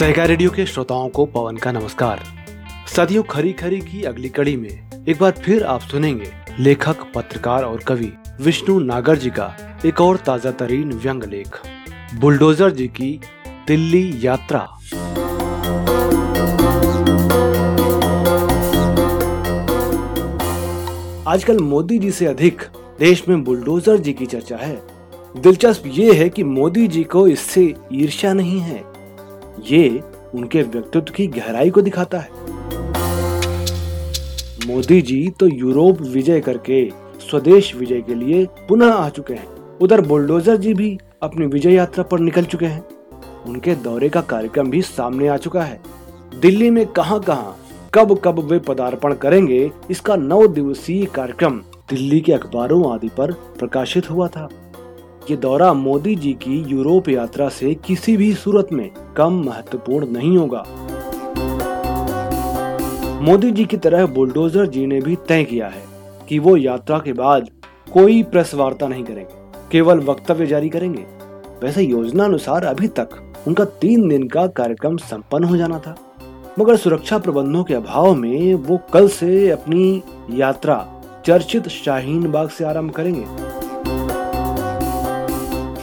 सहकार radio के श्रोताओं को पवन का नमस्कार। सदियों खरी खरी की अगली कड़ी में एक बार फिर आप सुनेंगे लेखक, पत्रकार और कवि विष्णु नागर जी का एक और ताज़ा तरीन व्यंग लेख, बुलडोजर जी की दिल्ली यात्रा। आजकल मोदी जी से अधिक देश में बुलडोजर जी की चर्चा है। दिलचस्प ये है कि मोदी जी को इससे ईर्ष्या नहीं है। ये उनके व्यक्तित्व की गहराई को दिखाता है। मोदी जी तो यूरोप विजय करके, स्वदेश विजय के लिए पुनः आ चुके हैं। उधर बुलडोजर जी भी अपनी विजय यात्रा पर निकल चुके हैं। उनके दौरे का कार्यक्रम भी सामने आ चुका है। दिल्ली में कहाँ कहाँ कब कब वे पदार्पण करेंगे, इसका नौ दिवसीय कार्यक्रम दिल्ली के अखबारों आदि पर प्रकाशित हुआ था। ये दौरा मोदी जी की यूरोप यात्रा से किसी भी सूरत में कम महत्वपूर्ण नहीं होगा। मोदी जी की तरह बुलडोजर जी ने भी तय किया है कि वो यात्रा के बाद कोई प्रेस वार्ता नहीं करेंगे, केवल वक्तव्य जारी करेंगे। वैसे योजना अनुसार अभी तक उनका तीन दिन का कार्यक्रम संपन्न हो जाना था। मगर सुरक्षा प्रबंधों के अभाव में वो कल से अपनी यात्रा चर्चित शाहीन बाग से आरंभ करेंगे।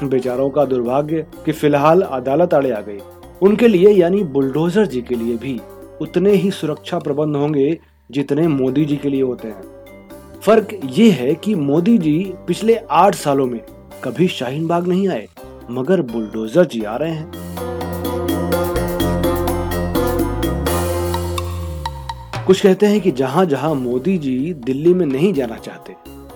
बेचारों का दुर्भाग्य कि फ़िलहाल अदालत आड़े आ गई। उनके लिए यानी बुलडोजर जी के लिए भी उतने ही सुरक्षा प्रबंध होंगे जितने मोदी जी के लिए होते हैं। फ़र्क ये है कि मोदी जी पिछले आठ सालों में कभी शाहीन बाग नहीं आए, मगर बुलडोजर जी आ रहे हैं। कुछ कहते हैं कि जहाँ जहाँ मोदी जी दिल्ली में नहीं जाना चाहते,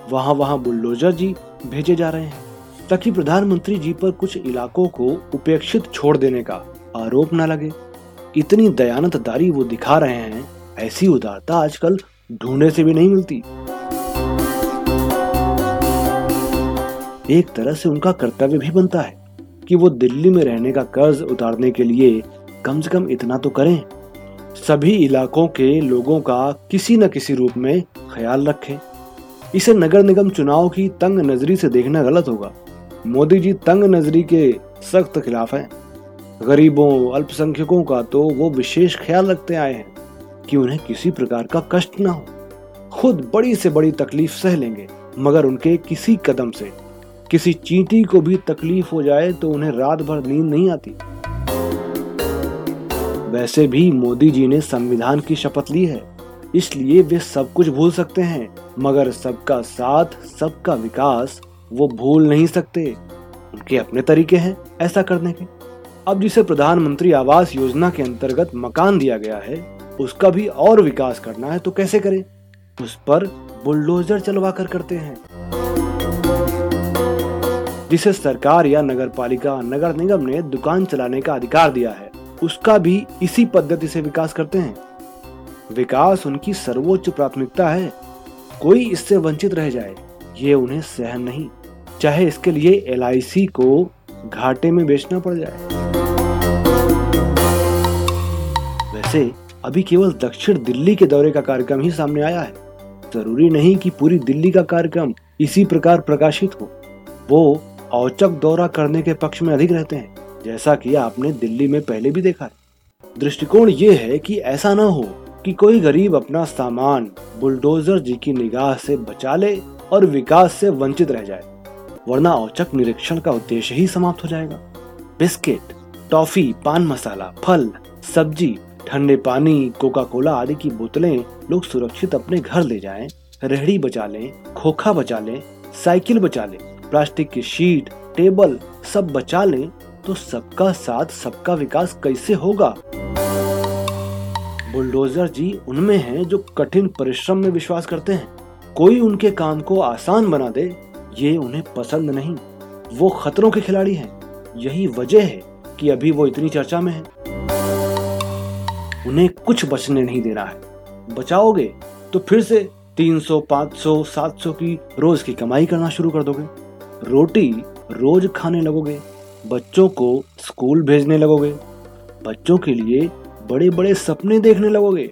वहाँ वहाँ बुलडोजर जी भेजे जा रहे हैं। ताकि प्रधानमंत्री जी पर कुछ इलाकों को उपेक्षित छोड़ देने का आरोप न लगे। इतनी दयानतदारी वो दिखा रहे हैं, ऐसी उदारता आजकल ढूँढने से भी नहीं मिलती। एक तरह से उनका कर्तव्य भी बनता है कि वो दिल्ली में रहने का कर्ज उतारने के लिए कम से कम इतना तो करें। सभी इलाकों के लोगों का किसी न किसी रूप में ख्याल रखें। इसे नगर निगम चुनाव की तंग नजरी से देखना गलत होगा। मोदी जी तंग नजरी के सख्त खिलाफ हैं। गरीबों, अल्पसंख्यकों का तो वो विशेष ख्याल रखते आए हैं कि उन्हें किसी प्रकार का कष्ट ना हो। खुद बड़ी से बड़ी तकलीफ़ सह लेंगे, मगर उनके किसी कदम से, किसी चींटी को भी तकलीफ़ हो जाए तो उन्हें रात भर नींद नहीं आती। वैसे भी मोदी जी ने संविधान की शपथ ली है, इसलिए वे सब कुछ भूल सकते हैं, मगर सबका साथ, सबका विकास वो भूल नहीं सकते। उनके अपने तरीके हैं ऐसा करने के। अब जिसे प्रधानमंत्री आवास योजना के अंतर्गत मकान दिया गया है, उसका भी और विकास करना है तो कैसे करें? उस पर बुलडोजर चलवा कर करते हैं। जिसे सरकार या नगर पालिका नगर निगम ने दुकान चलाने का अधिकार दिया है, उसका भी इसी पद्धति से विकास करते हैं। विकास उनकी सर्वोच्च प्राथमिकता है। कोई इससे वंचित रह जाए, ये उन्हें सहन नहीं। चाहे इसके लिए एलआईसी को घाटे में बेचना पड़ जाए। वैसे, अभी केवल दक्षिण दिल्ली के दौरे का कार्यक्रम ही सामने आया है। ज़रूरी नहीं कि पूरी दिल्ली का कार्यक्रम इसी प्रकार प्रकाशित हो। वो औचक दौरा करने के पक्ष में अधिक रहते हैं, जैसा कि आपने दिल्ली में पहले भी देखा है। दृष्टिकोण ये है कि ऐसा ना हो कि कोई गरीब अपना सामान, बुलडोजर जी की निगाह से बचा ले और विकास से वंचित रह जाए। वरना औचक निरीक्षण का उद्देश्य ही समाप्त हो जाएगा। बिस्किट टॉफी पान मसाला फल सब्ज़ी ठंडे पानी कोका कोला आदि की बोतलें लोग सुरक्षित अपने घर ले जाएँ, रेहड़ी बचा लें खोखा बचा लें साइकिल बचा लें प्लास्टिक की शीट टेबल सब बचा लें तो सबका साथ सबका विकास कैसे होगा? बुलडोजर जी उनमें हैं जो कठिन परिश्रम में विश्वास करते हैं। कोई उनके काम को आसान बना दे ये उन्हें पसंद नहीं। वो खतरों के खिलाड़ी हैं। यही वजह है कि अभी वो इतनी चर्चा में है। उन्हें कुछ बचने नहीं देना है। बचाओगे तो फिर से 300, 500, 700 की रोज की कमाई करना शुरू कर दोगे। रोटी रोज खाने लगोगे। बच्चों को स्कूल भेजने लगोगे। बच्चों के लिए बड़े बड़े सपने देखने लगोगे।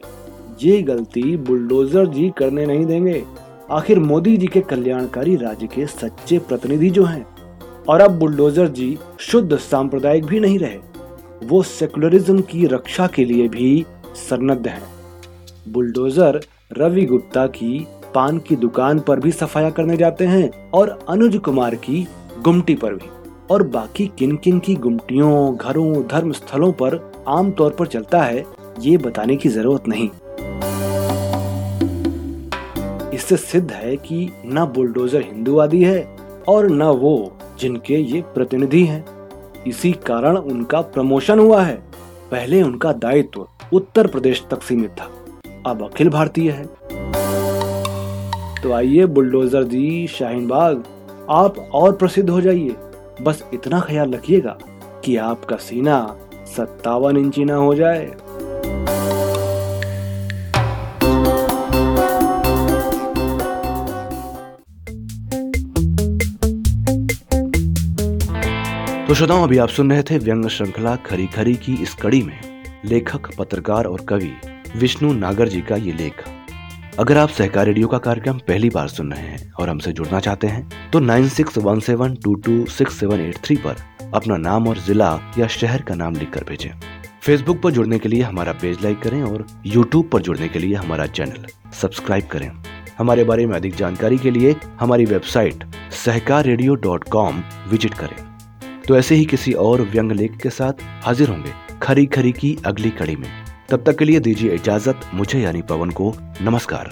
ये गलती बुलडोजर जी करने नहीं देंगे। आखिर मोदी जी के कल्याणकारी राज्य के सच्चे प्रतिनिधि जो हैं, और अब बुलडोजर जी शुद्ध सांप्रदायिक भी नहीं रहे, वो सेकुलरिज्म की रक्षा के लिए भी सन्नद्ध है। बुलडोजर रवि गुप्ता की पान की दुकान पर भी सफाया करने जाते हैं, और अनुज कुमार की गुमटी पर भी। और बाकी किन किन की गुमटियों, घरों धर्म स्थलों पर आमतौर पर चलता है, ये बताने की ज़रूरत नहीं। इससे सिद्ध है कि न बुलडोजर हिंदूवादी है और न वो जिनके ये प्रतिनिधि हैं। इसी कारण उनका प्रमोशन हुआ है। पहले उनका दायित्व उत्तर प्रदेश तक सीमित था। अब अखिल भारतीय है। तो आइए बुलडोजर जी, शाहीन बाग, आप और प्रसिद्ध हो जाइए। बस इतना ख्याल रखिएगा कि आपका सीना सत्तावन इंची ना हो जाए। तो श्रोताओं अभी आप सुन रहे थे व्यंग श्रृंखला खरी खरी की इस कड़ी में। लेखक, पत्रकार और कवि विष्णु नागर जी का ये लेख। अगर आप सहकार रेडियो का कार्यक्रम पहली बार सुन रहे हैं और हमसे जुड़ना चाहते हैं तो nine six one seven two two six seven eight three पर अपना नाम और जिला या शहर का नाम लिख कर भेजें। फेसबुक पर जुड़ने के लिए हमारा पेज लाइक करें और यूट्यूब पर जुड़ने के लिए हमारा चैनल सब्सक्राइब करें। हमारे बारे में अधिक जानकारी के लिए हमारी वेबसाइट सहकार विज़िट करें। तो ऐसे ही किसी और व्यंग लेख के साथ हाजिर होंगे खरी खरी की अगली कड़ी में। तब तक के लिए दीजिए इजाज़त, मुझे यानी पवन को नमस्कार।